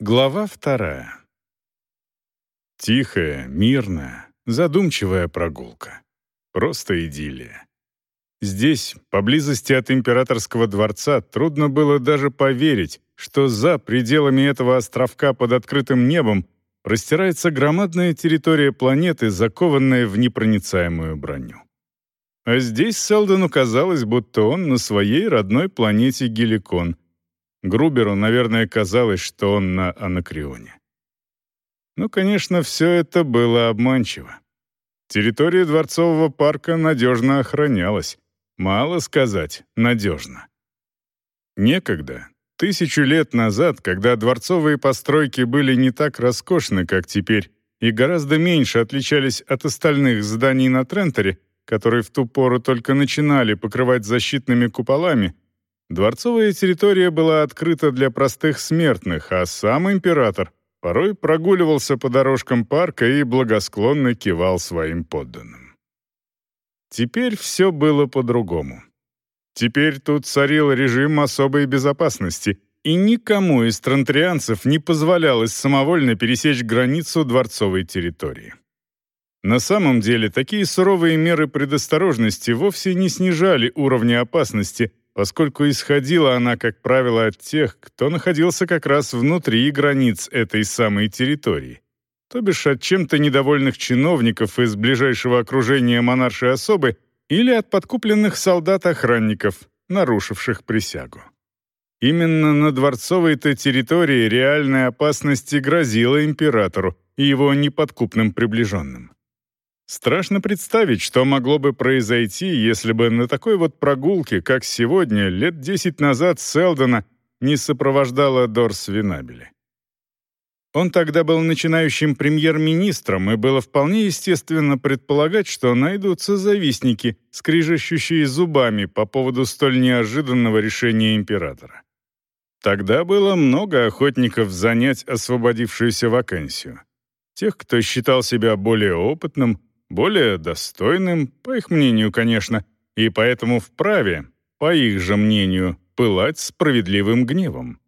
Глава вторая. Тихая, мирная, задумчивая прогулка. Просто идиллия. Здесь, поблизости от императорского дворца, трудно было даже поверить, что за пределами этого островка под открытым небом простирается громадная территория планеты, закованная в непроницаемую броню. А здесь Селдону казалось, будто он на своей родной планете Геликон — Груберу, наверное, казалось, что он на анакреоне. Ну, конечно, все это было обманчиво. Территория Дворцового парка надежно охранялась. Мало сказать, надежно. Некогда, тысячу лет назад, когда дворцовые постройки были не так роскошны, как теперь, и гораздо меньше отличались от остальных зданий на Тренторе, которые в ту пору только начинали покрывать защитными куполами, Дворцовая территория была открыта для простых смертных, а сам император порой прогуливался по дорожкам парка и благосклонно кивал своим подданным. Теперь все было по-другому. Теперь тут царил режим особой безопасности, и никому из трантерианцев не позволялось самовольно пересечь границу дворцовой территории. На самом деле, такие суровые меры предосторожности вовсе не снижали уровня опасности, поскольку исходила она, как правило, от тех, кто находился как раз внутри границ этой самой территории, то бишь от чем-то недовольных чиновников из ближайшего окружения монаршей особы или от подкупленных солдат-охранников, нарушивших присягу. Именно на дворцовой-то территории реальная опасность грозила императору и его неподкупным приближенным. Страшно представить, что могло бы произойти, если бы на такой вот прогулке, как сегодня, лет десять назад Селдона не сопровождала Дорс Винабели. Он тогда был начинающим премьер-министром, и было вполне естественно предполагать, что найдутся завистники, скрижащущие зубами по поводу столь неожиданного решения императора. Тогда было много охотников занять освободившуюся вакансию. Тех, кто считал себя более опытным, более достойным, по их мнению, конечно, и поэтому вправе, по их же мнению, пылать справедливым гневом.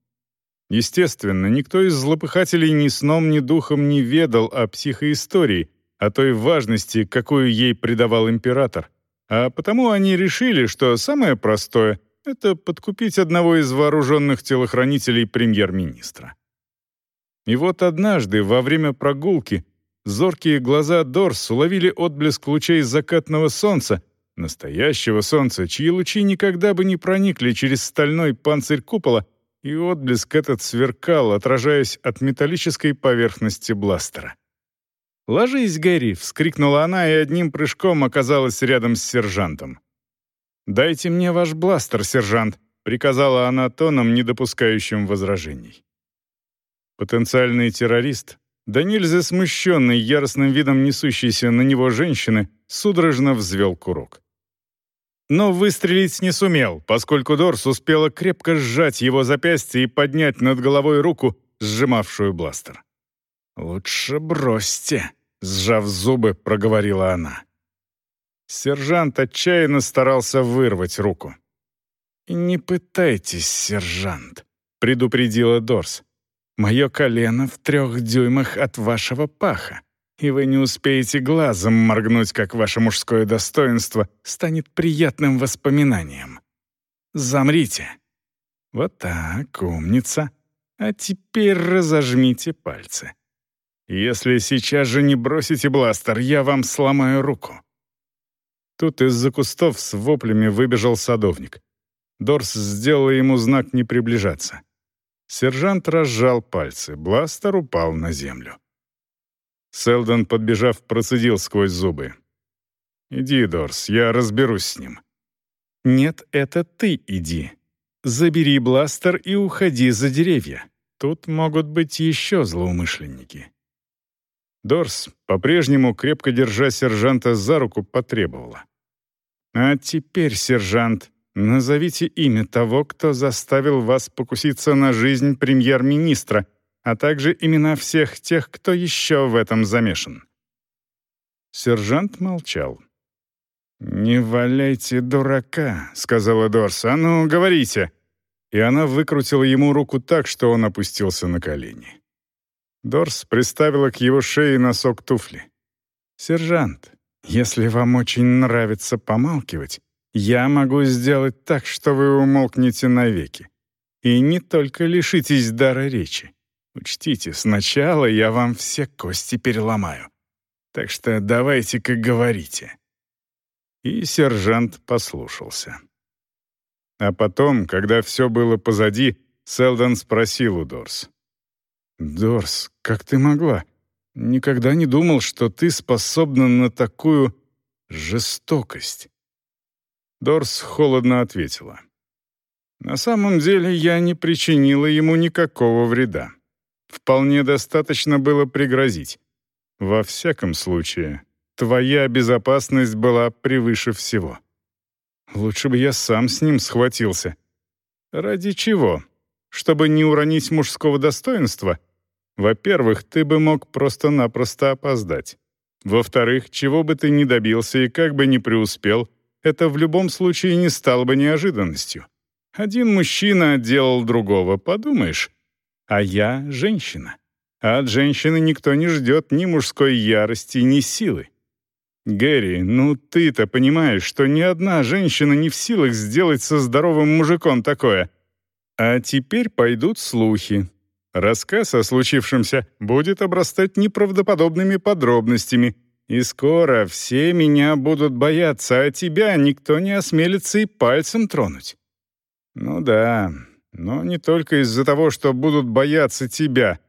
Естественно, никто из злопыхателей ни сном, ни духом не ведал о психоистории, о той важности, какую ей придавал император, а потому они решили, что самое простое — это подкупить одного из вооруженных телохранителей премьер-министра. И вот однажды, во время прогулки, Зоркие глаза Дорс уловили отблеск лучей закатного солнца, настоящего солнца, чьи лучи никогда бы не проникли через стальной панцирь купола, и отблеск этот сверкал, отражаясь от металлической поверхности бластера. «Ложись, Гэри!» — вскрикнула она и одним прыжком оказалась рядом с сержантом. «Дайте мне ваш бластер, сержант», — приказала она тоном, не допускающим возражений. Потенциальный террорист да нельзя яростным видом несущейся на него женщины, судорожно взвел курок. Но выстрелить не сумел, поскольку Дорс успела крепко сжать его запястье и поднять над головой руку, сжимавшую бластер. «Лучше бросьте», — сжав зубы, проговорила она. Сержант отчаянно старался вырвать руку. «Не пытайтесь, сержант», — предупредила Дорс. Мое колено в трех дюймах от вашего паха, и вы не успеете глазом моргнуть, как ваше мужское достоинство станет приятным воспоминанием. Замрите. Вот так, умница. А теперь разожмите пальцы. Если сейчас же не бросите бластер, я вам сломаю руку. Тут из-за кустов с воплями выбежал садовник. Дорс сделал ему знак не приближаться. Сержант разжал пальцы, бластер упал на землю. Селдон, подбежав, процедил сквозь зубы. «Иди, Дорс, я разберусь с ним». «Нет, это ты иди. Забери бластер и уходи за деревья. Тут могут быть еще злоумышленники». Дорс, по-прежнему крепко держа сержанта за руку, потребовала. «А теперь, сержант, Назовите имя того, кто заставил вас покуситься на жизнь премьер-министра, а также имена всех тех, кто еще в этом замешан». Сержант молчал. «Не валяйте дурака», — сказала Дорс. «А ну, говорите». и она выкрутила ему руку так, что он опустился на колени. Дорс приставила к его шее носок туфли. «Сержант, если вам очень нравится помалкивать, я могу сделать так, что вы умолкнете навеки. И не только лишитесь дара речи. Учтите, сначала я вам все кости переломаю. Так что давайте-ка говорите». И сержант послушался. А потом, когда все было позади, Селдон спросил у Дорс. «Дорс, как ты могла? Никогда не думал, что ты способна на такую жестокость». Дорс холодно ответила. «На самом деле я не причинила ему никакого вреда. Вполне достаточно было пригрозить. Во всяком случае, твоя безопасность была превыше всего». Лучше бы я сам с ним схватился. Ради чего? Чтобы не уронить мужского достоинства? Во-первых, ты бы мог просто-напросто опоздать. Во-вторых, чего бы ты ни добился и как бы ни преуспел, это в любом случае не стало бы неожиданностью. Один мужчина отделал другого, подумаешь. А я — женщина. А от женщины никто не ждет ни мужской ярости, ни силы. «Гэри, ну ты-то понимаешь, что ни одна женщина не в силах сделать со здоровым мужиком такое. А теперь пойдут слухи. Рассказ о случившемся будет обрастать неправдоподобными подробностями, и скоро все меня будут бояться, а тебя никто не осмелится и пальцем тронуть». «Ну да, но не только из-за того, что будут бояться тебя.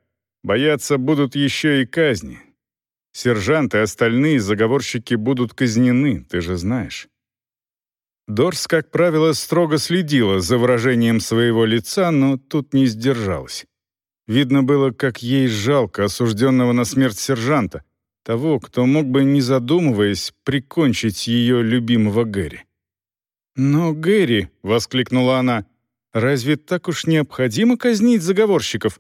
Бояться будут еще и казни. Сержант и остальные заговорщики будут казнены, ты же знаешь. Дорс, как правило, строго следила за выражением своего лица, но тут не сдержалась. Видно было, как ей жалко осужденного на смерть сержанта, того, кто мог бы, не задумываясь, прикончить ее любимого Гэри. «Но, Гэри», — воскликнула она, — «разве так уж необходимо казнить заговорщиков?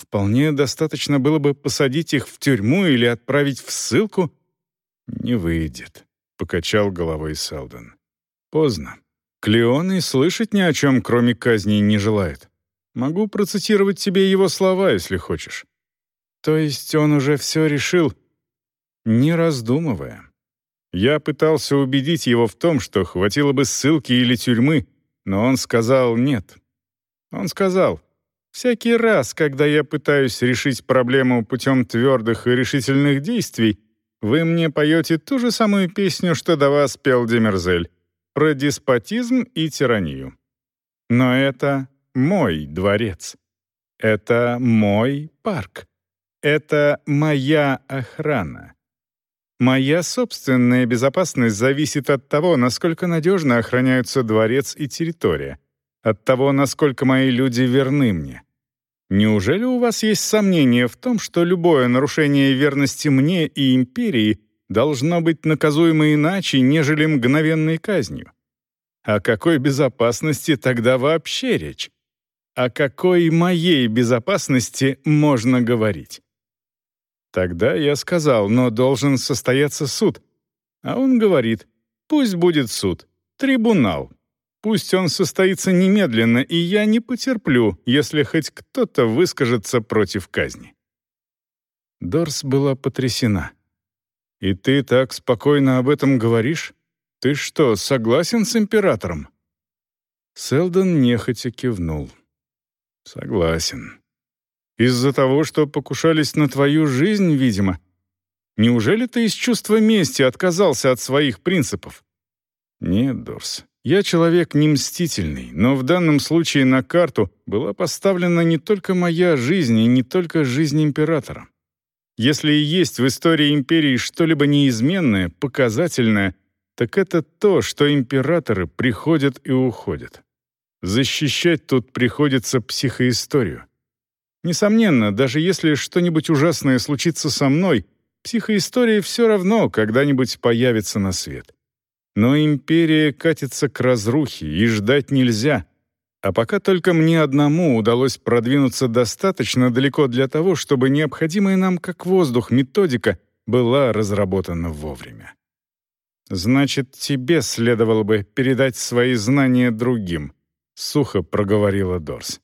Вполне достаточно было бы посадить их в тюрьму или отправить в ссылку. «Не выйдет», — покачал головой Селдон. «Поздно. Клеон и слышать ни о чем, кроме казни, не желает. Могу процитировать тебе его слова, если хочешь. То есть он уже все решил, не раздумывая. Я пытался убедить его в том, что хватило бы ссылки или тюрьмы, но он сказал «нет». Он сказал Всякий раз, когда я пытаюсь решить проблему путем твердых и решительных действий, вы мне поете ту же самую песню, что до вас пел Демерзель, про деспотизм и тиранию. Но это мой дворец. Это мой парк. Это моя охрана. Моя собственная безопасность зависит от того, насколько надежно охраняются дворец и территория — от того, насколько мои люди верны мне. Неужели у вас есть сомнения в том, что любое нарушение верности мне и империи должно быть наказуемо иначе, нежели мгновенной казнью? О какой безопасности тогда вообще речь? О какой моей безопасности можно говорить? Тогда я сказал, но должен состояться суд. А он говорит, пусть будет суд, трибунал, Пусть он состоится немедленно, и я не потерплю, если хоть кто-то выскажется против казни». Дорс была потрясена. «И ты так спокойно об этом говоришь? Ты что, согласен с императором?» Селдон нехотя кивнул. «Согласен. Из-за того, что покушались на твою жизнь, видимо. Неужели ты из чувства мести отказался от своих принципов?» «Нет, Дорс, я человек не мстительный, но в данном случае на карту была поставлена не только моя жизнь и не только жизнь императора. Если и есть в истории империи что-либо неизменное, показательное, так это то, что императоры приходят и уходят. Защищать тут приходится психоисторию. Несомненно, даже если что-нибудь ужасное случится со мной, психоистория все равно когда-нибудь появится на свет. Но империя катится к разрухе, и ждать нельзя. А пока только мне одному удалось продвинуться достаточно далеко для того, чтобы необходимая нам как воздух методика была разработана вовремя. Значит, тебе следовало бы передать свои знания другим, сухо проговорила Дорс.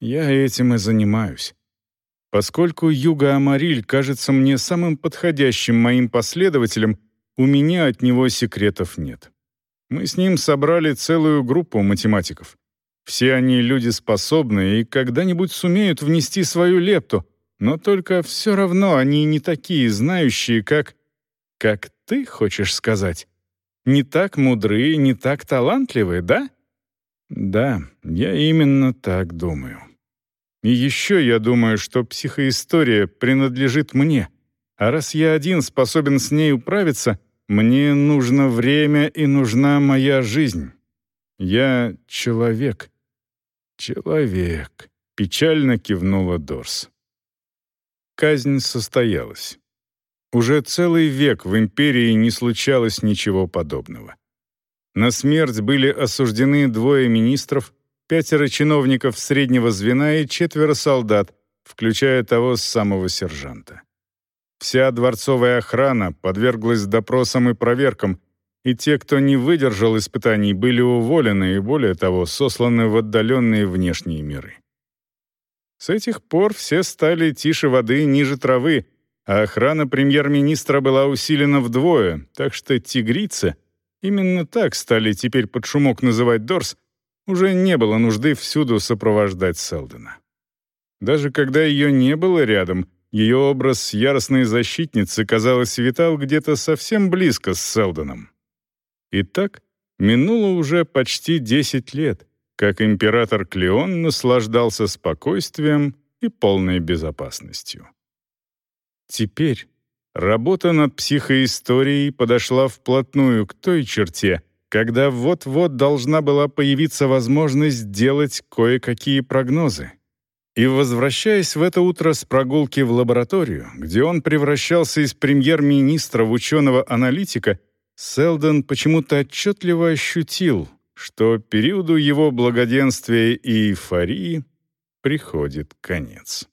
«Я этим и занимаюсь. Поскольку Юга Амариль кажется мне самым подходящим моим последователем, у меня от него секретов нет. Мы с ним собрали целую группу математиков. Все они люди способные и когда-нибудь сумеют внести свою лепту, но только все равно они не такие знающие, как... Как ты хочешь сказать? Не так мудрые, не так талантливые, да? Да, я именно так думаю. И еще я думаю, что психоистория принадлежит мне. А раз я один способен с ней управиться, мне нужно время и нужна моя жизнь. Я человек. Человек. Печально кивнула Дорс. Казнь состоялась. Уже целый век в империи не случалось ничего подобного. На смерть были осуждены двое министров, пятеро чиновников среднего звена и четверо солдат, включая того самого сержанта. Вся дворцовая охрана подверглась допросам и проверкам, и те, кто не выдержал испытаний, были уволены и, более того, сосланы в отдаленные внешние миры. С этих пор все стали тише воды ниже травы, а охрана премьер-министра была усилена вдвое, так что тигрицы, именно так стали теперь под шумок называть Дорс, уже не было нужды всюду сопровождать Селдена. Даже когда ее не было рядом, ее образ яростной защитницы, казалось, витал где-то совсем близко с Селденом. Итак, минуло уже почти 10 лет, как император Клеон наслаждался спокойствием и полной безопасностью. Теперь работа над психоисторией подошла вплотную к той черте, когда вот-вот должна была появиться возможность делать кое-какие прогнозы. И возвращаясь в это утро с прогулки в лабораторию, где он превращался из премьер-министра в ученого-аналитика, Селдон почему-то отчетливо ощутил, что периоду его благоденствия и эйфории приходит конец.